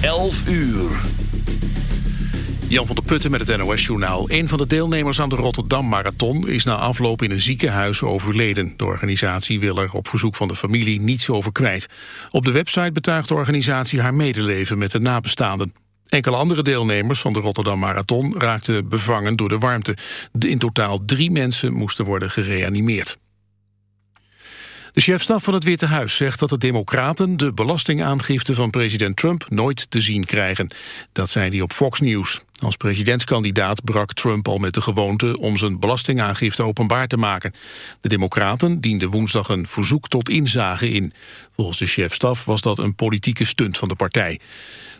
11 uur. Jan van der Putten met het NOS-journaal. Een van de deelnemers aan de Rotterdam Marathon is na afloop in een ziekenhuis overleden. De organisatie wil er op verzoek van de familie niets over kwijt. Op de website betuigt de organisatie haar medeleven met de nabestaanden. Enkele andere deelnemers van de Rotterdam Marathon raakten bevangen door de warmte. In totaal drie mensen moesten worden gereanimeerd. De chefstaf van het Witte Huis zegt dat de democraten de belastingaangifte van president Trump nooit te zien krijgen. Dat zei hij op Fox News. Als presidentskandidaat brak Trump al met de gewoonte om zijn belastingaangifte openbaar te maken. De democraten dienden woensdag een verzoek tot inzage in. Volgens de chefstaf was dat een politieke stunt van de partij.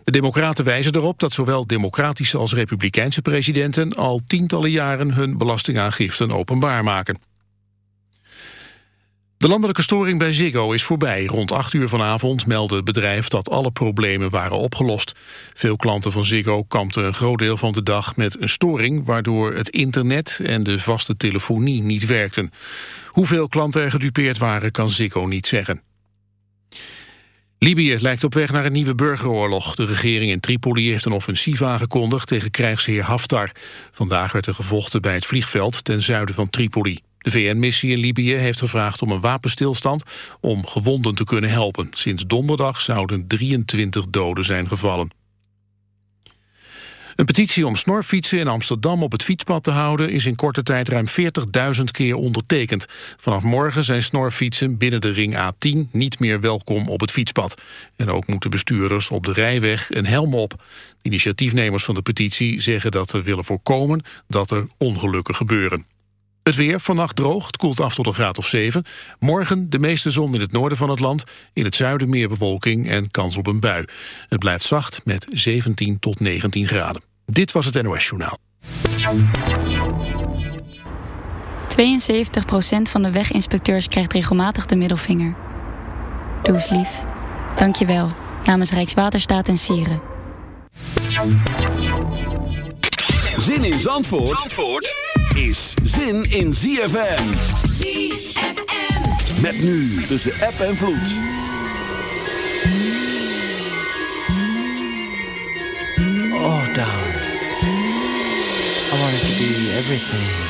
De democraten wijzen erop dat zowel democratische als republikeinse presidenten al tientallen jaren hun belastingaangiften openbaar maken. De landelijke storing bij Ziggo is voorbij. Rond 8 uur vanavond meldde het bedrijf dat alle problemen waren opgelost. Veel klanten van Ziggo kampten een groot deel van de dag met een storing... waardoor het internet en de vaste telefonie niet werkten. Hoeveel klanten er gedupeerd waren, kan Ziggo niet zeggen. Libië lijkt op weg naar een nieuwe burgeroorlog. De regering in Tripoli heeft een offensief aangekondigd tegen krijgsheer Haftar. Vandaag werd er gevochten bij het vliegveld ten zuiden van Tripoli. De VN-missie in Libië heeft gevraagd om een wapenstilstand om gewonden te kunnen helpen. Sinds donderdag zouden 23 doden zijn gevallen. Een petitie om snorfietsen in Amsterdam op het fietspad te houden... is in korte tijd ruim 40.000 keer ondertekend. Vanaf morgen zijn snorfietsen binnen de ring A10 niet meer welkom op het fietspad. En ook moeten bestuurders op de rijweg een helm op. initiatiefnemers van de petitie zeggen dat ze willen voorkomen... dat er ongelukken gebeuren. Het weer, vannacht droog, het koelt af tot een graad of 7. Morgen de meeste zon in het noorden van het land. In het zuiden meer bewolking en kans op een bui. Het blijft zacht met 17 tot 19 graden. Dit was het NOS Journaal. 72% van de weginspecteurs krijgt regelmatig de middelvinger. Doe eens lief. Dank je wel. Namens Rijkswaterstaat en Sieren. Zin in Zandvoort? Zandvoort? Is zin in ZFM. ZFM. Met nu tussen app en vloed. Oh, darling. I wanted to be everything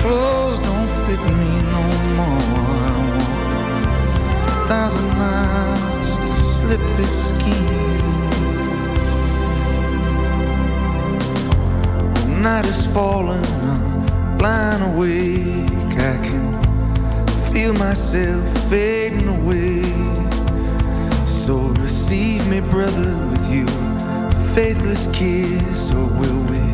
Clothes don't fit me no more. I walk a thousand miles just to slip this skin. Night is falling, I'm lying awake. I can feel myself fading away. So receive me, brother, with you, faithless kiss, or will we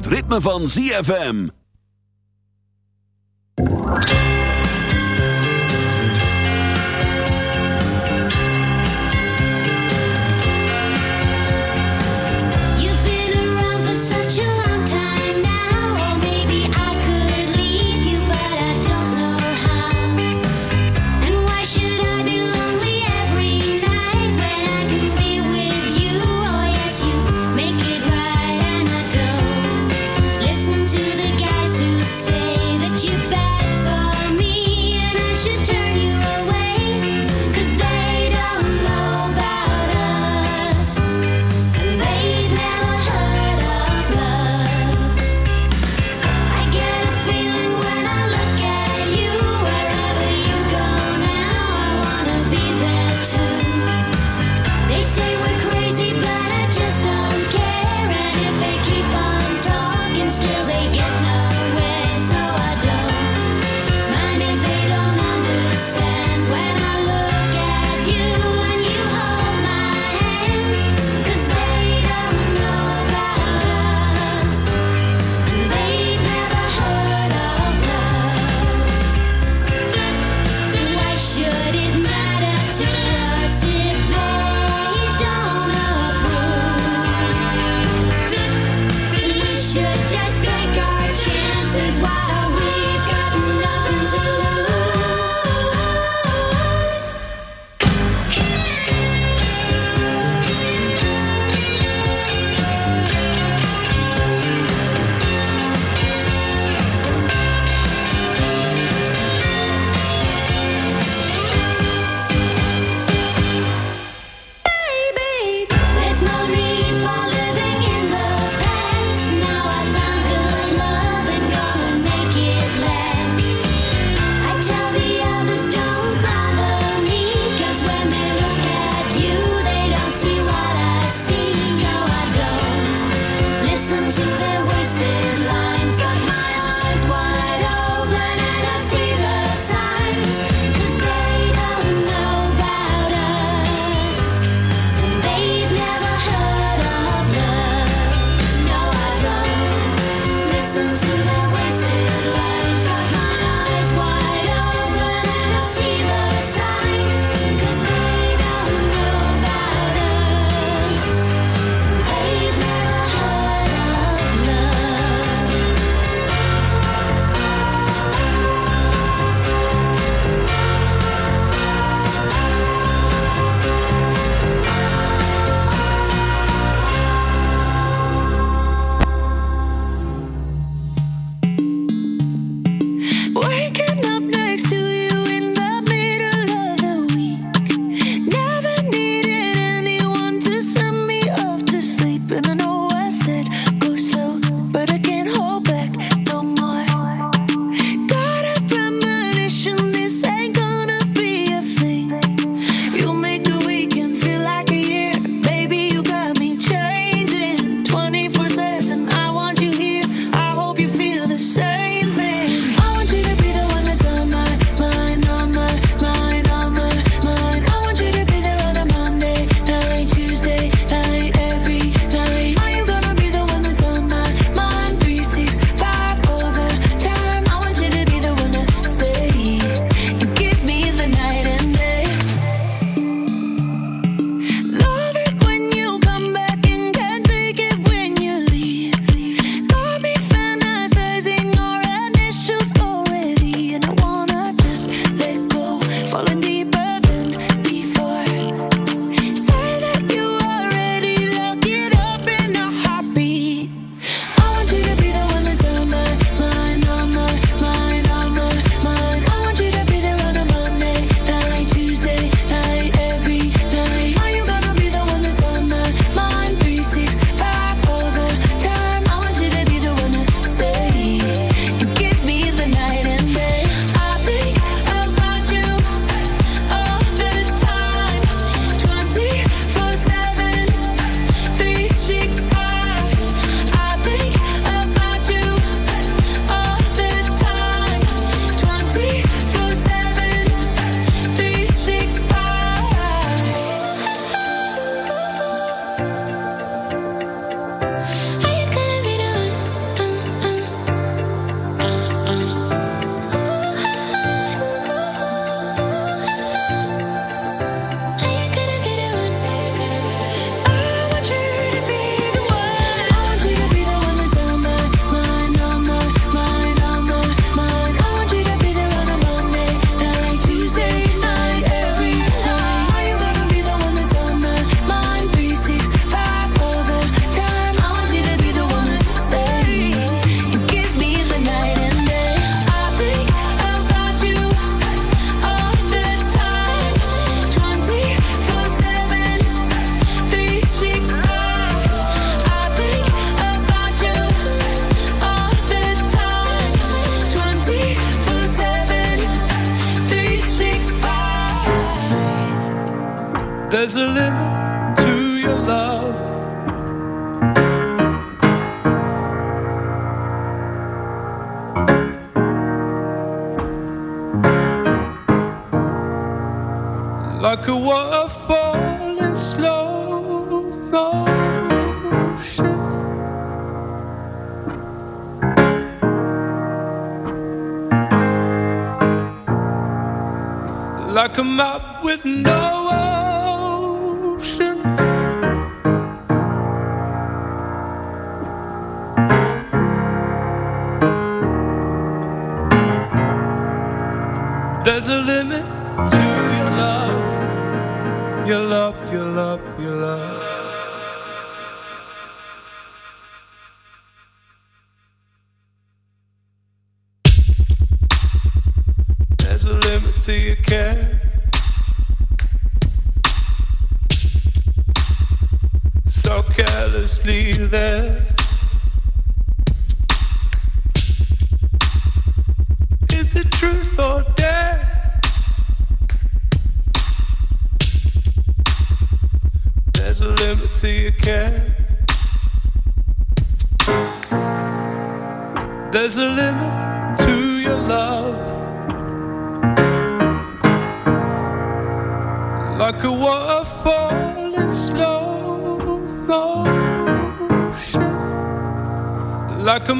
Het ritme van ZFM.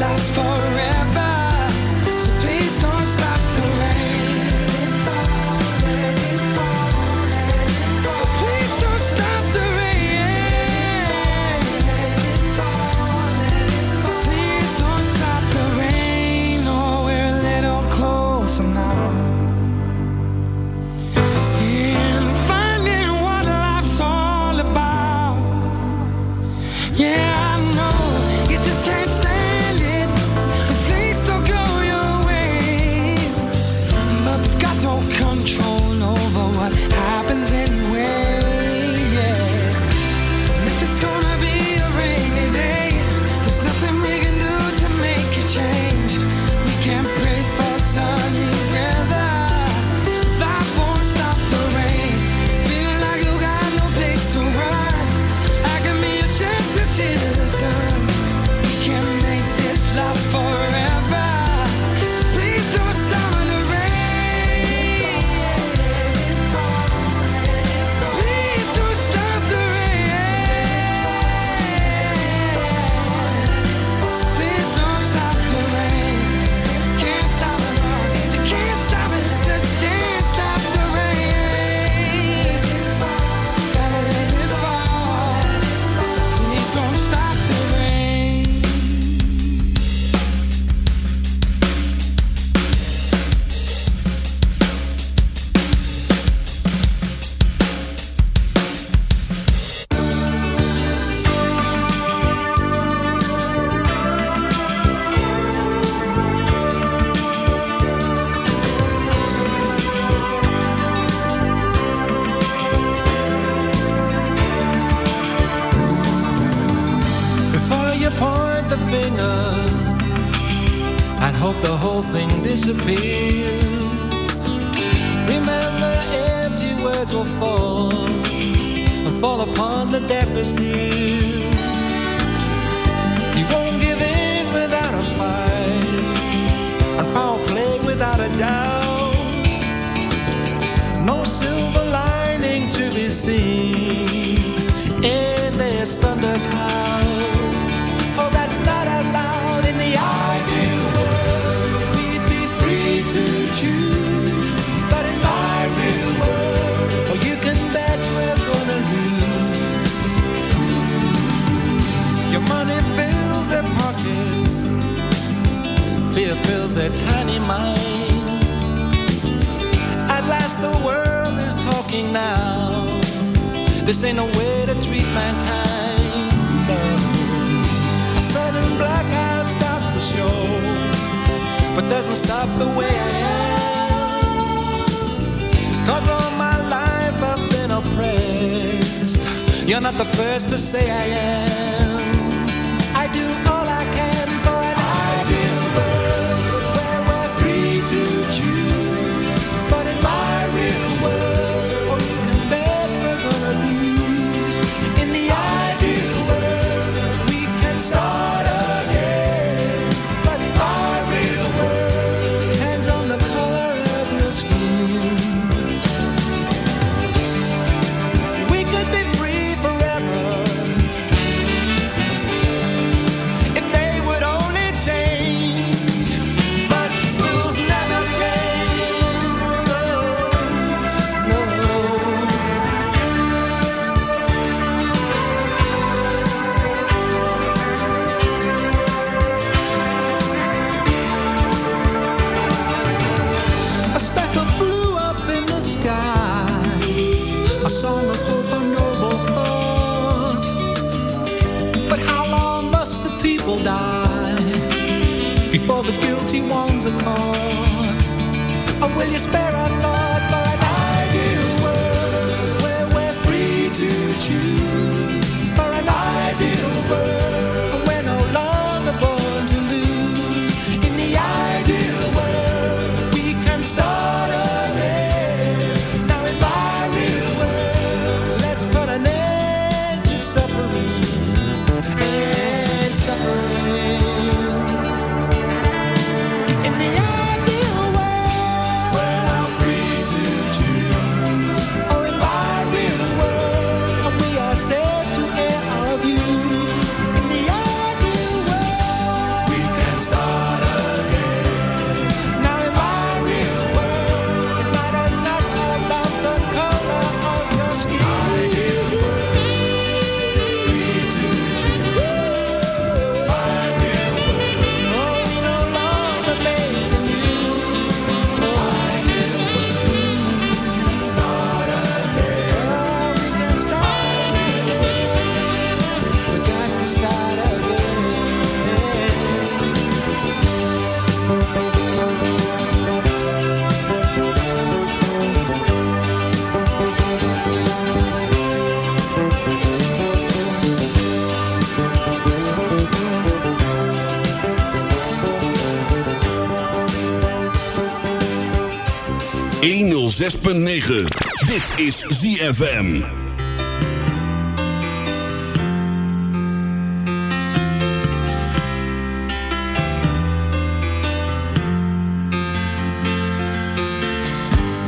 last forever. You're not the first to say I am. 106.9. Dit is ZFM.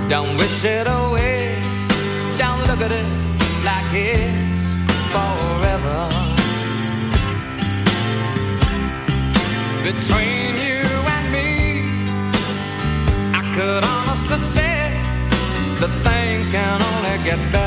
Don't wish it away. Don't look at it like it's forever. Between things can only get better.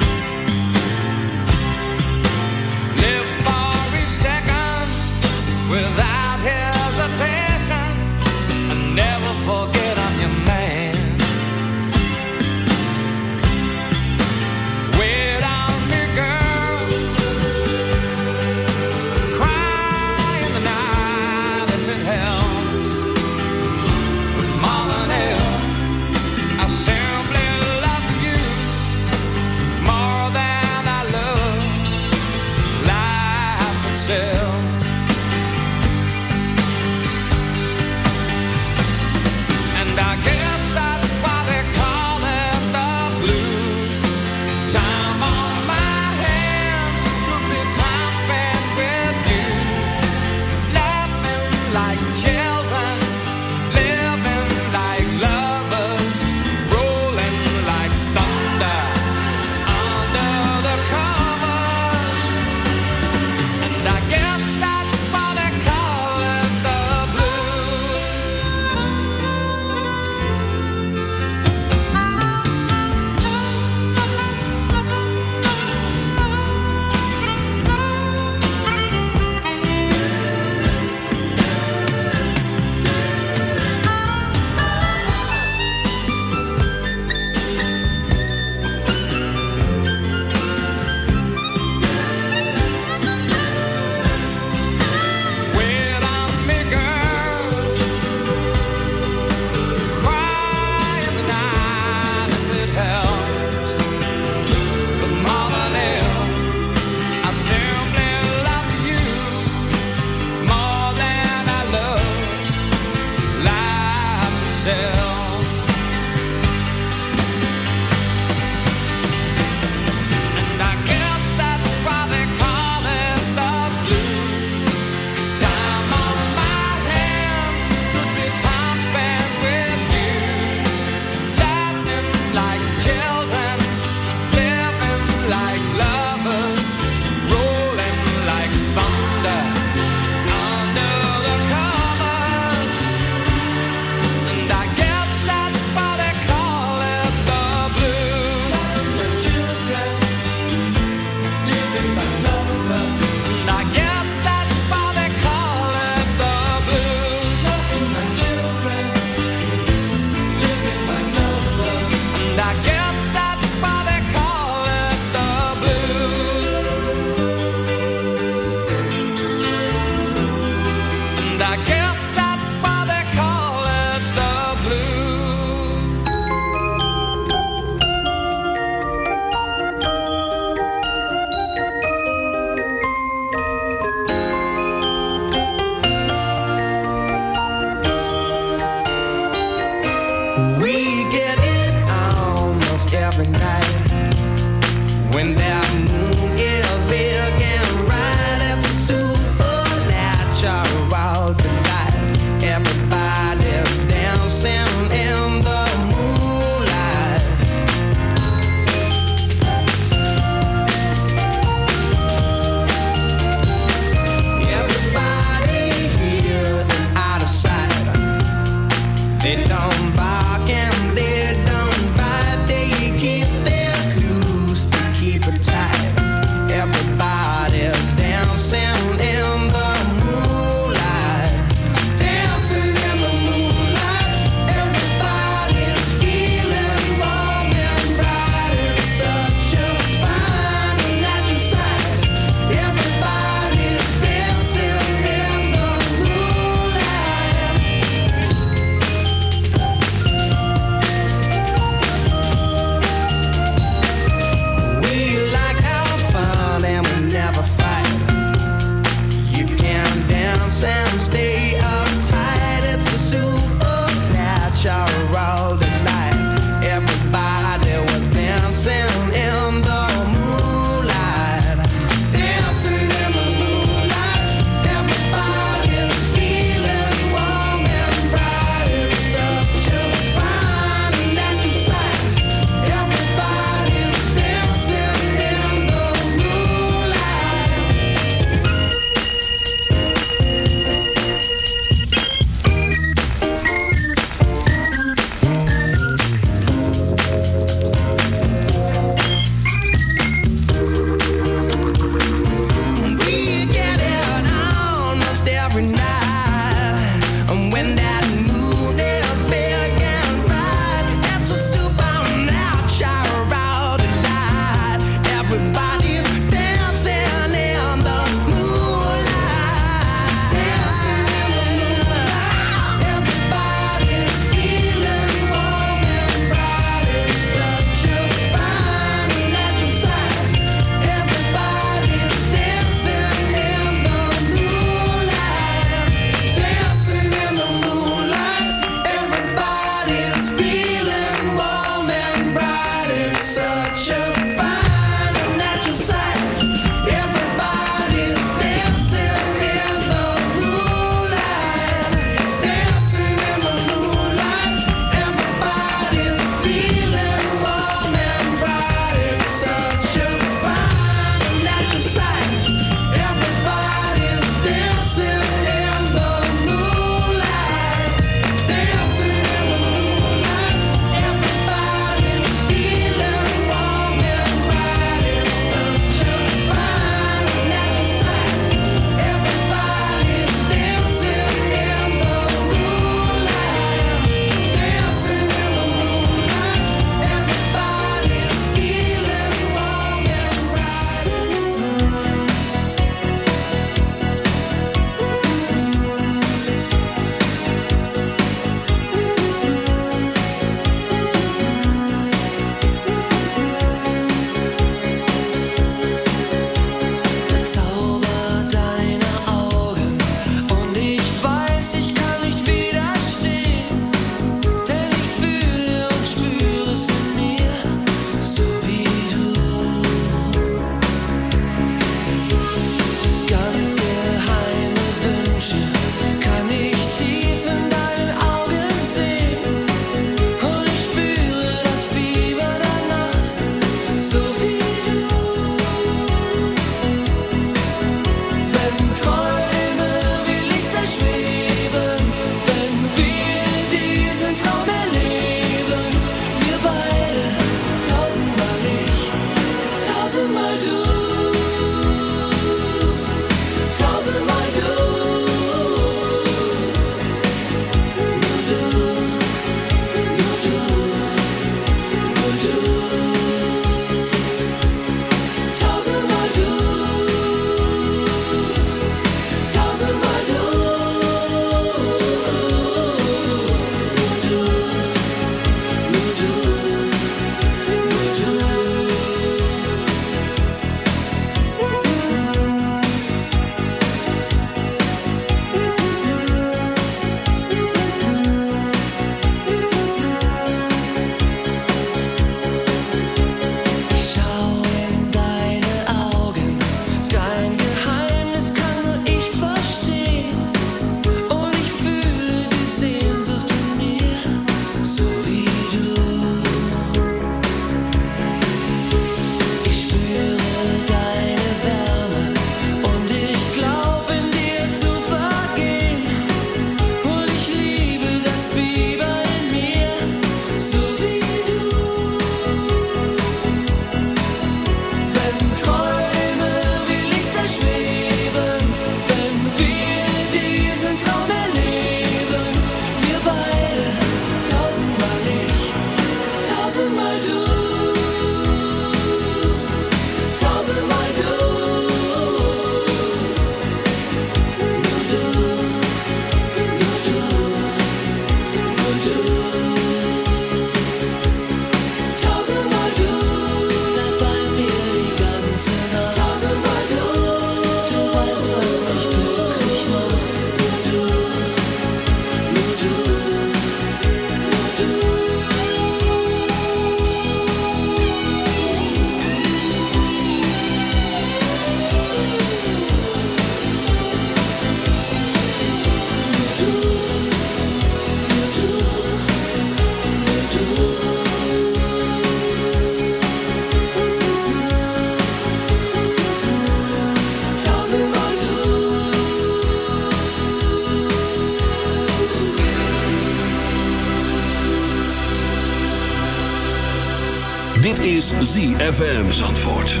ZFM Zandvoort.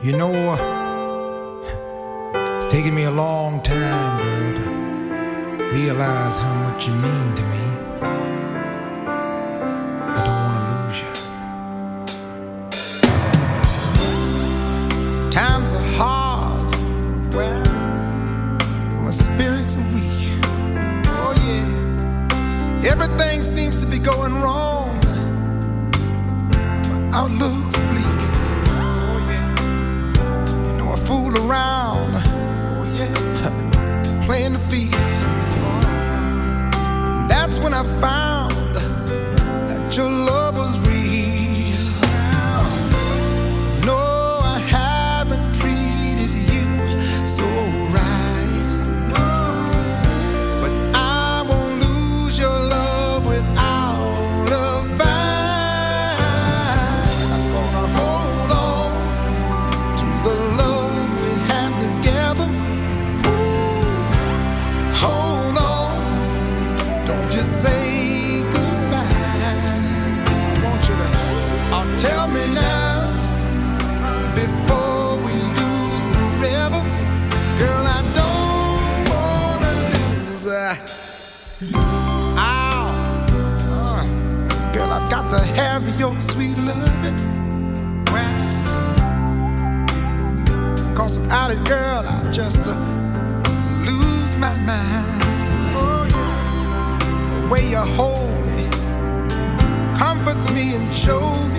You know, uh, it's taken me a long time, girl, to realize how much you mean to me. I don't want to lose you. Times are hard. Well, my spirits are weak. Oh, yeah. Everything seems to be going wrong outlook's bleak. Oh, yeah. You know I fool around, oh, yeah. playing the field. That's when I find. It's me and chosen.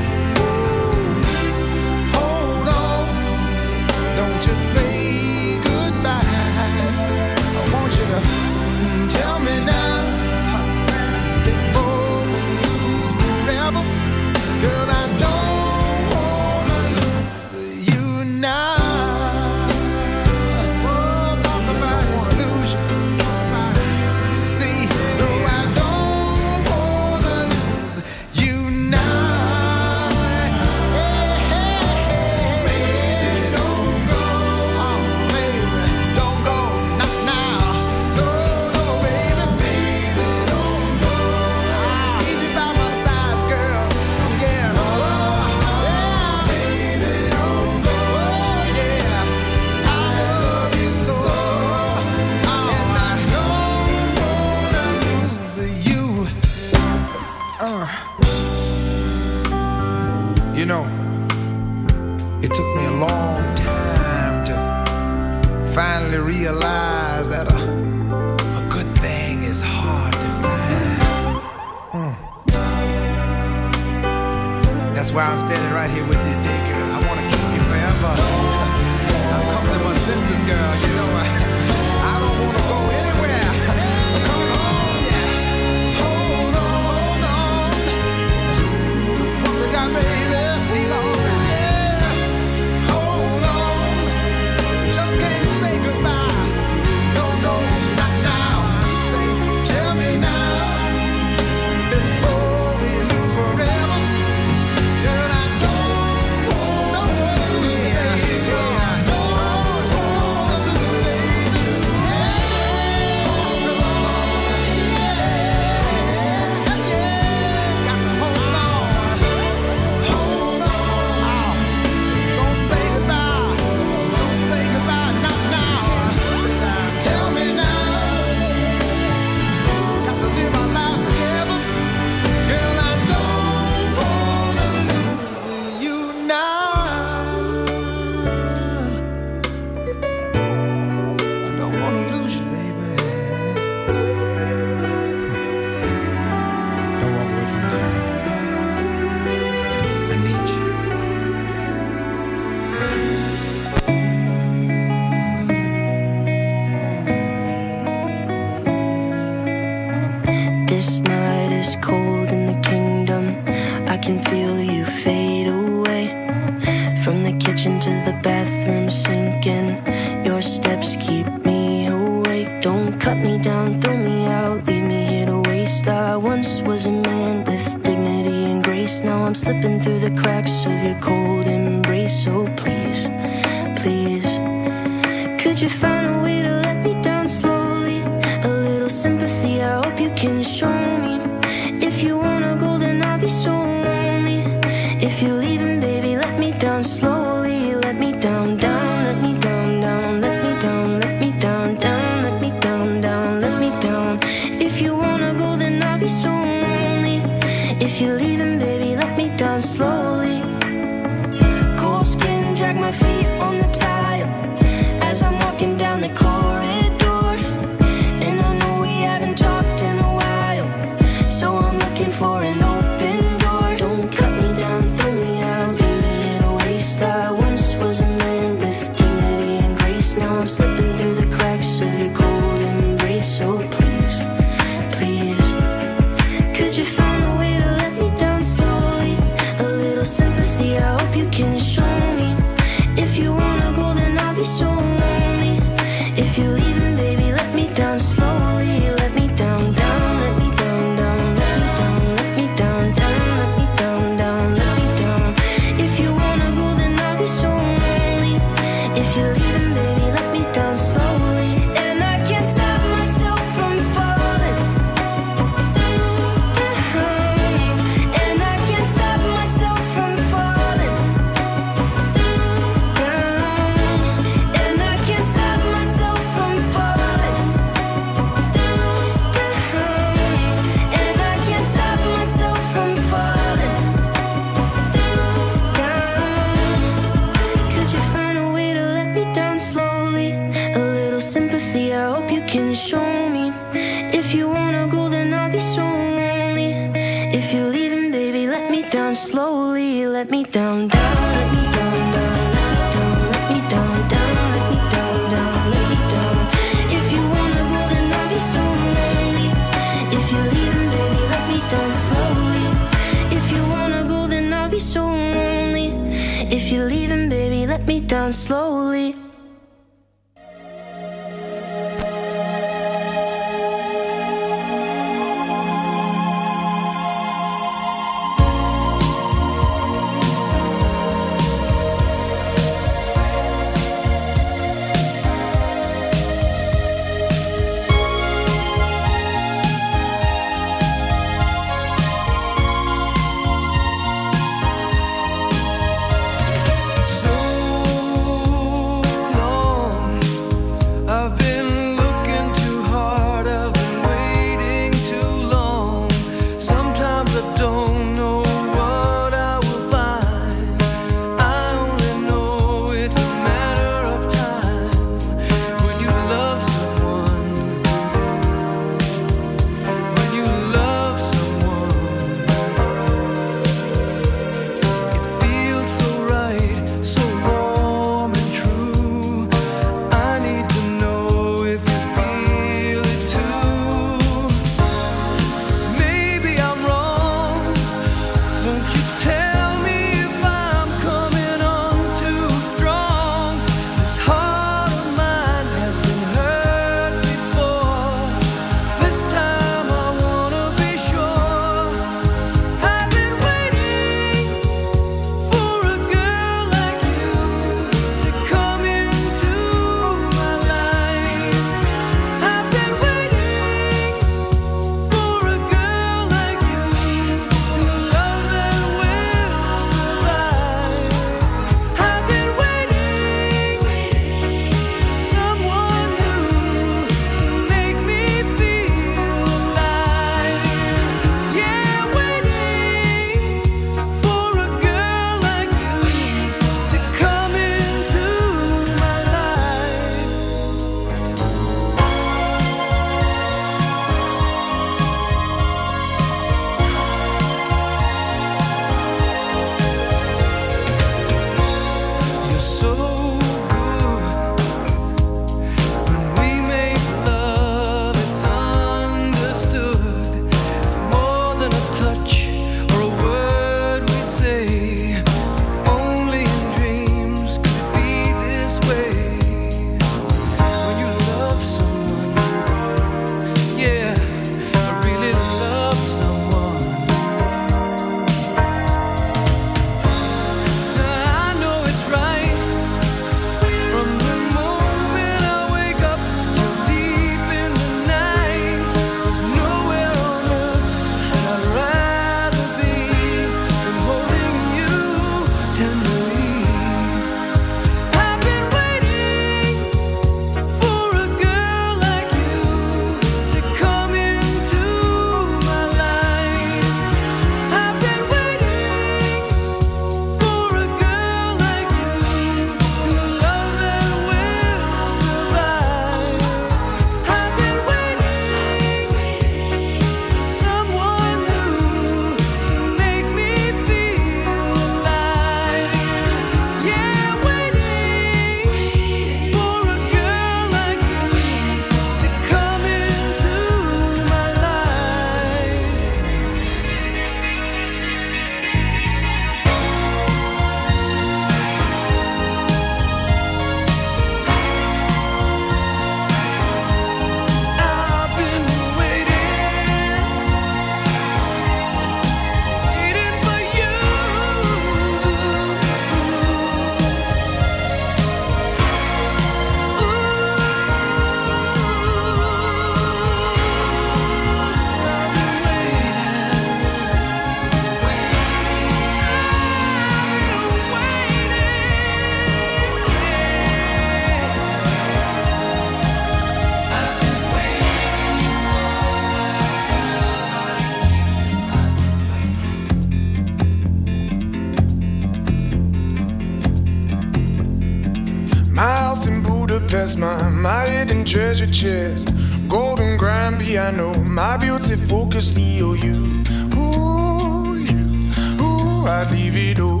My, my hidden treasure chest. Golden grand piano, my beauty focus EOU. Ooh, you, ooh, I'd leave it all.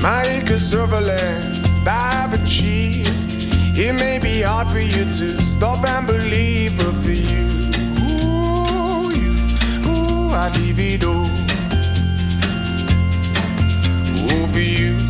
My acres of land I've achieved. It may be hard for you to stop and believe, but for you, ooh, you, ooh, I'd leave it all. Ooh, for you,